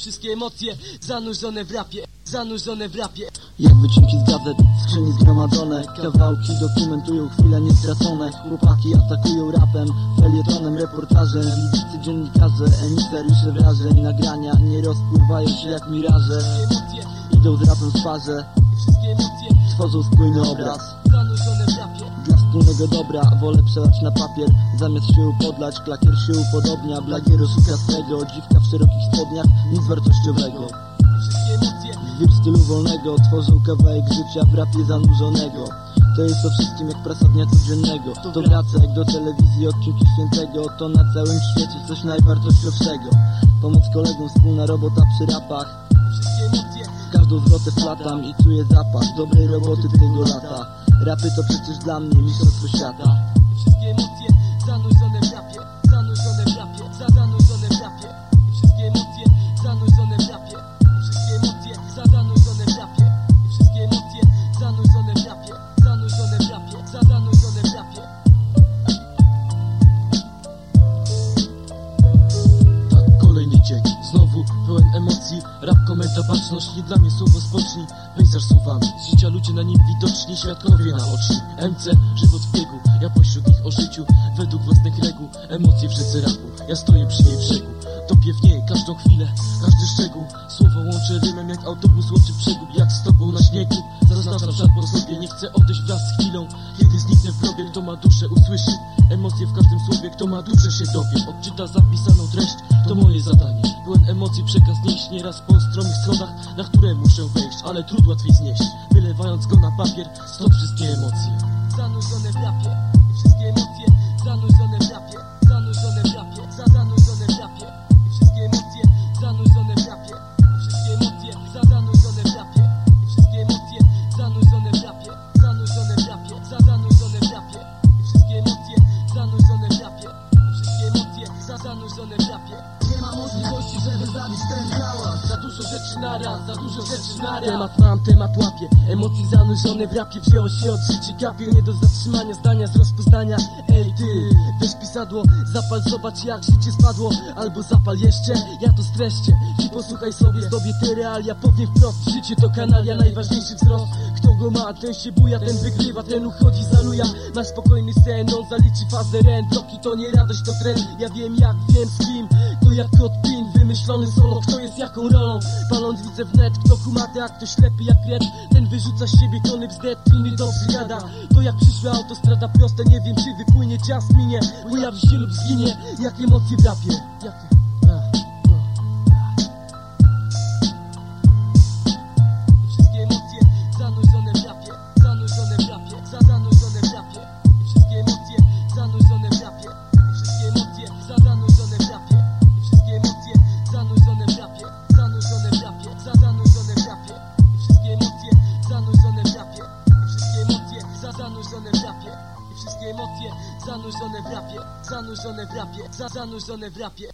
wszystkie emocje. Zanurzone w rapie, zanurzone w rapie. Jak wycinki z gazet, skrzyni zgromadzone. Kawałki dokumentują chwile niestracone. Chłopaki atakują rapem, felietonem, reportażem. Widzicy dziennikarze, emisariusze wrażeń. Nagrania nie rozpływają się jak miraże. Idą z rapem w parze, tworzą spójny obraz. Zanurzone wspólnego dobra wolę przelać na papier. Zamiast się upodlać, klakier się upodobnia. Blagieru szuka swego, dziwka w szerokich spodniach Nic wartościowego. Wszystkie emocje, Wir stylu wolnego tworzą kawałek życia w rapie zanurzonego. To jest o wszystkim jak praca dnia codziennego. To wraca jak do telewizji odcinki świętego. To na całym świecie coś najwartościowszego. Pomoc kolegom, wspólna robota przy rapach. Każdą zwrotę wplatam i czuję zapach Dobrej roboty tego lata Rapy to przecież dla mnie mistrzostwo świata Wszystkie emocje zanurzone w rapie, Komenta, baczność, nie dla mnie słowo spocznij. Pejzaż słowami, z życia ludzie na nim widoczni. Świadkowie naoczni, MC, żywot w biegu. Ja pośród nich o życiu, według własnych reguł. Emocje w rzece rapu, ja stoję przy jej brzegu. Topię w niej każdą chwilę, każdy szczegół. Słowo łączę rymem jak autobus łączy przegub Jak z tobą na śniegu, zaznaczam ślad po sobie. Nie chcę odejść wraz z chwilą, kiedy zniknę w grobie Kto ma duszę usłyszy, emocje w każdym słowie Kto ma duszę się dowie, odczyta zapisaną treść To moje zadanie, pełen emocji przekaz nieść Nieraz po stromych schodach, na które muszę wejść Ale trud łatwiej znieść, wylewając go na papier Stąd wszystkie emocje Zanurzone w rapie, wszystkie emocje zanurzone w rapie, zanurzone w rapie, za zanurzone w rapie. Wszystkie emocje zanurzone w rapie, wszystkie emocje za zanurzone w rapie. Wszystkie emocje zanurzone w rapie, zanurzone w rapie, za zanurzone w rapie. Wszystkie emocje zanurzone w rapie, wszystkie emocje za zanurzone w rapie. Możliwości, żeby zabić ten hałas. Za dużo rzeczy naraz, za dużo rzeczy naraz Temat mam, temat łapię Emocje zanurzone w rapie Wzięło się od życia. Kapie Nie do zatrzymania, zdania z rozpoznania. Ej ty, weź pisadło Zapal, zobacz jak życie spadło. Albo zapal jeszcze, ja to streszczę. I posłuchaj sobie, zdobię te realia. Powiem wprost, życie to kanalia. Najważniejszy wzrost Kto go ma, ten się buja Ten wygrywa, ten uchodzi za luja Masz spokojny sen, on zaliczy fazę ren Bloki to nie radość, to trend. Ja wiem jak, wiem z kim Jak kod pin, wymyślony solo Kto jest jaką rolą? Paląc widzę wnet, kto kumaty, a kto ślepy jak kret. Ten wyrzuca z siebie tony wzdet, inny dobrze jada To jak przyszła autostrada proste, nie wiem czy wypłynie czas minie. Pojawi się lub zginie, jak emocje w rapie zanurzone w rapie. Wszystkie emocje zanurzone w rapie, zanurzone w rapie, za zanurzone w rapie